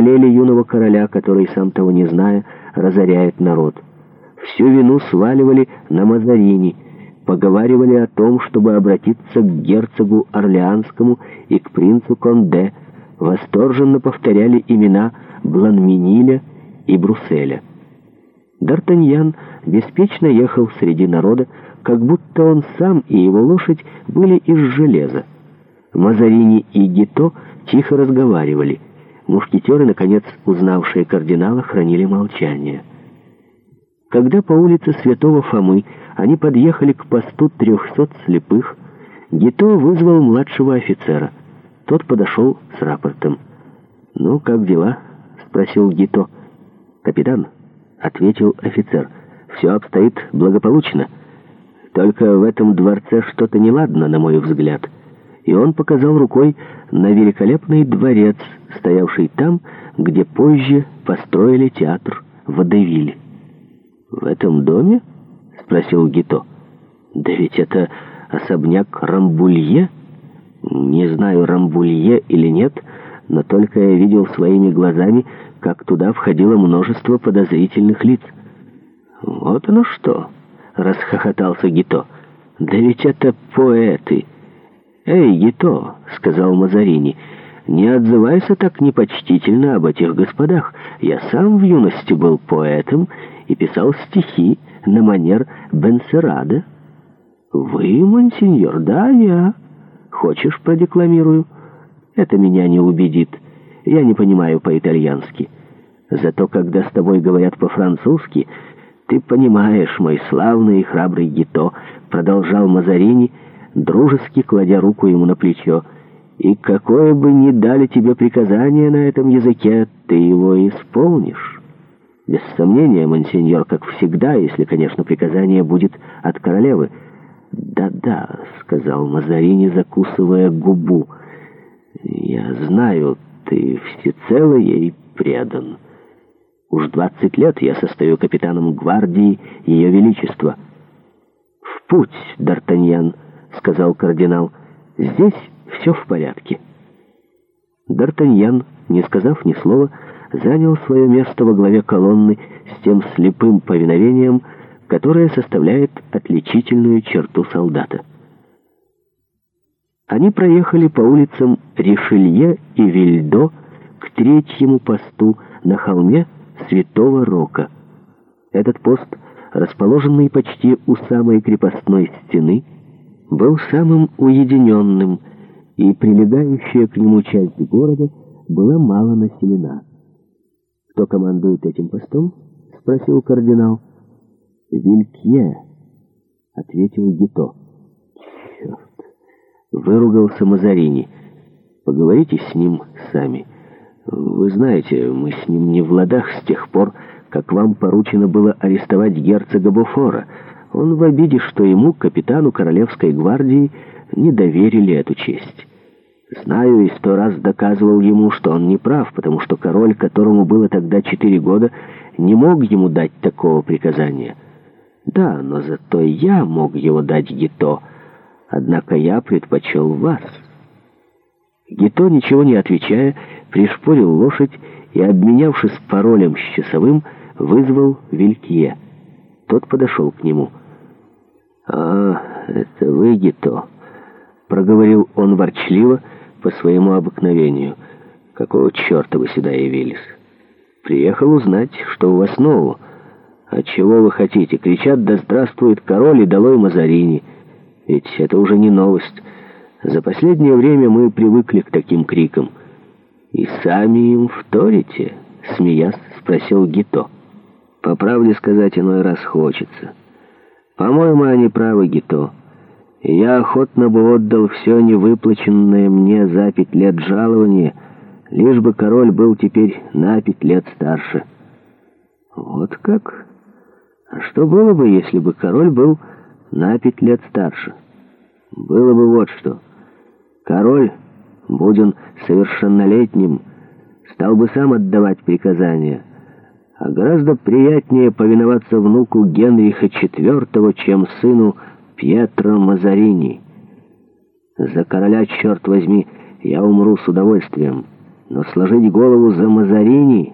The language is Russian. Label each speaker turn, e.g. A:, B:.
A: жалели юного короля, который, сам того не зная, разоряет народ. Всю вину сваливали на Мазарини, поговаривали о том, чтобы обратиться к герцогу Орлеанскому и к принцу Конде, восторженно повторяли имена Бланминиля и Брусселя. Д'Артаньян беспечно ехал среди народа, как будто он сам и его лошадь были из железа. Мазарини и Гито тихо разговаривали — Мушкетеры, наконец, узнавшие кардинала, хранили молчание. Когда по улице Святого Фомы они подъехали к посту трехсот слепых, Гито вызвал младшего офицера. Тот подошел с рапортом. «Ну, как дела?» — спросил Гито. «Капитан», — ответил офицер, — «все обстоит благополучно. Только в этом дворце что-то неладно, на мой взгляд» и он показал рукой на великолепный дворец, стоявший там, где позже построили театр Водевиль. «В этом доме?» — спросил Гито. «Да ведь это особняк Рамбулье?» «Не знаю, Рамбулье или нет, но только я видел своими глазами, как туда входило множество подозрительных лиц». «Вот оно что!» — расхохотался Гито. «Да ведь это поэты!» «Эй, Ето!» — сказал Мазарини. «Не отзывайся так непочтительно об этих господах. Я сам в юности был поэтом и писал стихи на манер Бенсерада». «Вы, монсеньор, да, я. Хочешь, продекламирую?» «Это меня не убедит. Я не понимаю по-итальянски. Зато когда с тобой говорят по-французски, ты понимаешь, мой славный и храбрый Гето. — продолжал Мазарини, — дружески кладя руку ему на плечо. «И какое бы ни дали тебе приказание на этом языке, ты его исполнишь». «Без сомнения, мансиньор, как всегда, если, конечно, приказание будет от королевы». «Да-да», — сказал Мазарини, закусывая губу. «Я знаю, ты всецело ей предан. Уж двадцать лет я состою капитаном гвардии Ее Величества». «В путь, Д'Артаньян!» — сказал кардинал. «Здесь все в порядке». Д'Артаньян, не сказав ни слова, занял свое место во главе колонны с тем слепым повиновением, которое составляет отличительную черту солдата. Они проехали по улицам Ришелье и Вильдо к третьему посту на холме Святого Рока. Этот пост, расположенный почти у самой крепостной стены, — был самым уединенным, и прилегающая к нему часть города была мало населена. «Кто командует этим постом?» — спросил кардинал. «Вилькье», — ответил Гито. «Черт!» — выругался Мазарини. «Поговорите с ним сами. Вы знаете, мы с ним не в ладах с тех пор, как вам поручено было арестовать герцога Буфора». Он в обиде, что ему, капитану Королевской гвардии, не доверили эту честь. Знаю и сто раз доказывал ему, что он не прав, потому что король, которому было тогда четыре года, не мог ему дать такого приказания. Да, но зато я мог его дать Гито, однако я предпочел вас. Гито, ничего не отвечая, пришпорил лошадь и, обменявшись паролем с часовым, вызвал Вилькье. Тот подошел к нему — «А, это вы, Гито?» — проговорил он ворчливо по своему обыкновению. «Какого черта вы сюда явились? Приехал узнать, что у вас нового. А чего вы хотите? Кричат «Да здравствует король и долой Мазарини!» Ведь это уже не новость. За последнее время мы привыкли к таким крикам. «И сами им вторите?» — смеясь спросил Гито. «По правде сказать, иной раз хочется». По-моему, они правы, Гито. Я охотно бы отдал все невыплаченное мне за пять лет жалование, лишь бы король был теперь на пять лет старше. Вот как? А что было бы, если бы король был на пять лет старше? Было бы вот что. Король, будь он совершеннолетним, стал бы сам отдавать приказания — а гораздо приятнее повиноваться внуку Генриха IV, чем сыну Пьетро Мазарини. За короля, черт возьми, я умру с удовольствием, но сложить голову за Мазарини